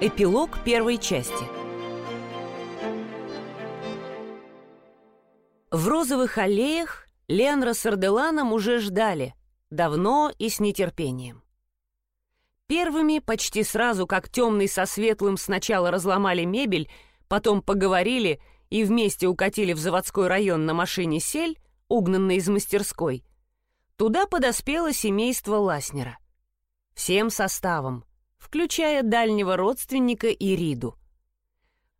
Эпилог первой части. В розовых аллеях Ленра с Арделаном уже ждали, давно и с нетерпением. Первыми, почти сразу, как темный со светлым сначала разломали мебель, потом поговорили и вместе укатили в заводской район на машине «Сель», угнанной из мастерской, туда подоспело семейство Ласнера. Всем составом, включая дальнего родственника Ириду.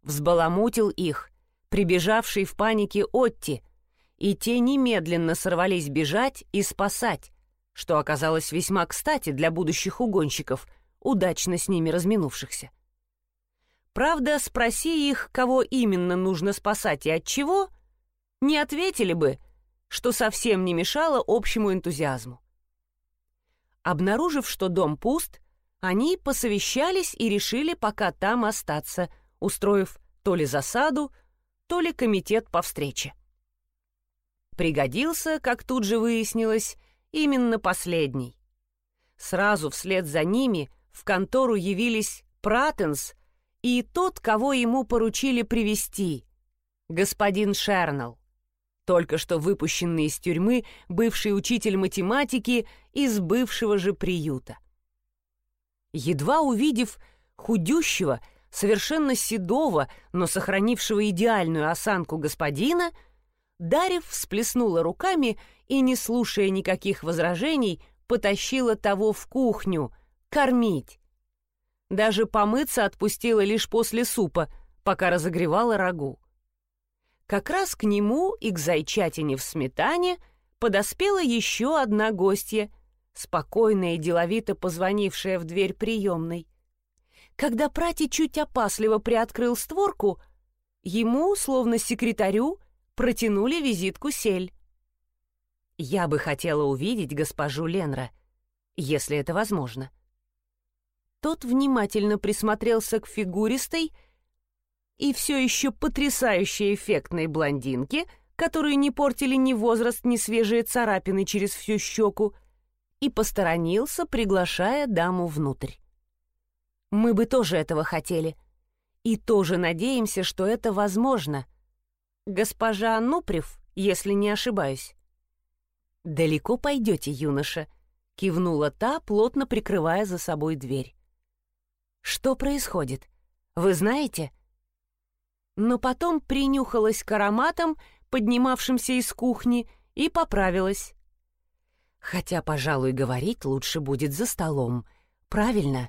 Взбаламутил их, прибежавший в панике Отти, и те немедленно сорвались бежать и спасать, что оказалось весьма кстати для будущих угонщиков, удачно с ними разминувшихся. Правда, спроси их, кого именно нужно спасать и от чего, не ответили бы, что совсем не мешало общему энтузиазму. Обнаружив, что дом пуст, они посовещались и решили пока там остаться, устроив то ли засаду, то ли комитет по встрече. Пригодился, как тут же выяснилось, именно последний. Сразу вслед за ними в контору явились Пратенс и тот, кого ему поручили привести, господин Шернелл, только что выпущенный из тюрьмы бывший учитель математики из бывшего же приюта. Едва увидев худющего, совершенно седого, но сохранившего идеальную осанку господина, Дарев всплеснула руками и, не слушая никаких возражений, потащила того в кухню, кормить. Даже помыться отпустила лишь после супа, пока разогревала рагу. Как раз к нему и к зайчатине в сметане подоспела еще одна гостья, спокойная и деловито позвонившая в дверь приемной. Когда Прати чуть опасливо приоткрыл створку, ему, словно секретарю, протянули визитку сель. «Я бы хотела увидеть госпожу Ленра, если это возможно». Тот внимательно присмотрелся к фигуристой и все еще потрясающе эффектной блондинке, которую не портили ни возраст, ни свежие царапины через всю щеку, и посторонился, приглашая даму внутрь. «Мы бы тоже этого хотели. И тоже надеемся, что это возможно. Госпожа Нупрев, если не ошибаюсь». «Далеко пойдете, юноша», — кивнула та, плотно прикрывая за собой дверь. Что происходит? Вы знаете? Но потом принюхалась к ароматам, поднимавшимся из кухни, и поправилась. Хотя, пожалуй, говорить лучше будет за столом. Правильно?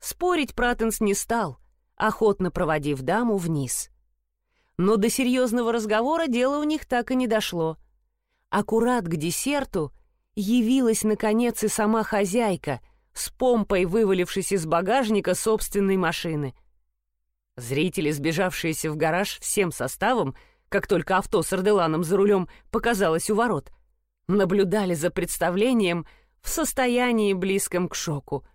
Спорить Пратенс не стал, охотно проводив даму вниз. Но до серьезного разговора дело у них так и не дошло. Аккурат к десерту явилась, наконец, и сама хозяйка — с помпой вывалившись из багажника собственной машины. Зрители, сбежавшиеся в гараж всем составом, как только авто с Арделаном за рулем показалось у ворот, наблюдали за представлением в состоянии близком к шоку.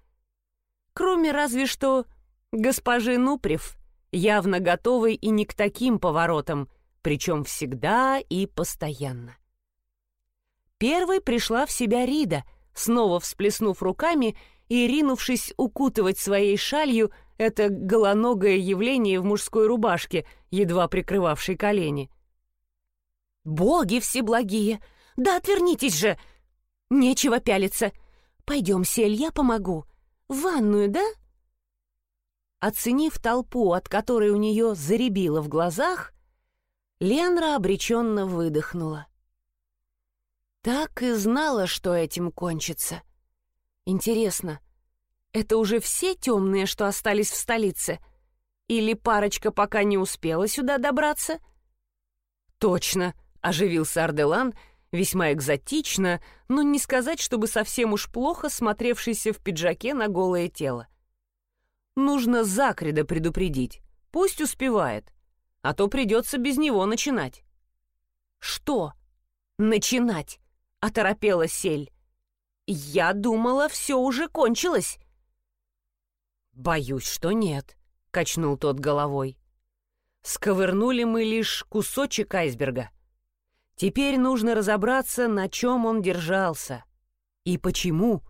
Кроме разве что госпожи Нупрев, явно готовой и не к таким поворотам, причем всегда и постоянно. Первой пришла в себя Рида — снова всплеснув руками и ринувшись укутывать своей шалью это голоногое явление в мужской рубашке, едва прикрывавшей колени. «Боги всеблагие! Да отвернитесь же! Нечего пялиться! Пойдем, Сель, я помогу. В ванную, да?» Оценив толпу, от которой у нее заребило в глазах, Ленра обреченно выдохнула. Так и знала, что этим кончится. Интересно, это уже все темные, что остались в столице? Или парочка пока не успела сюда добраться? Точно, оживился Арделан, весьма экзотично, но не сказать, чтобы совсем уж плохо смотревшийся в пиджаке на голое тело. Нужно Закрида предупредить, пусть успевает, а то придется без него начинать. Что? Начинать? — оторопела Сель. «Я думала, все уже кончилось». «Боюсь, что нет», — качнул тот головой. «Сковырнули мы лишь кусочек айсберга. Теперь нужно разобраться, на чем он держался. И почему».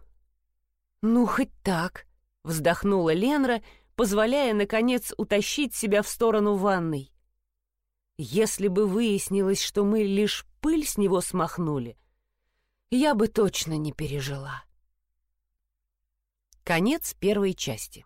«Ну, хоть так», — вздохнула Ленра, позволяя, наконец, утащить себя в сторону ванной. Если бы выяснилось, что мы лишь пыль с него смахнули, я бы точно не пережила. Конец первой части.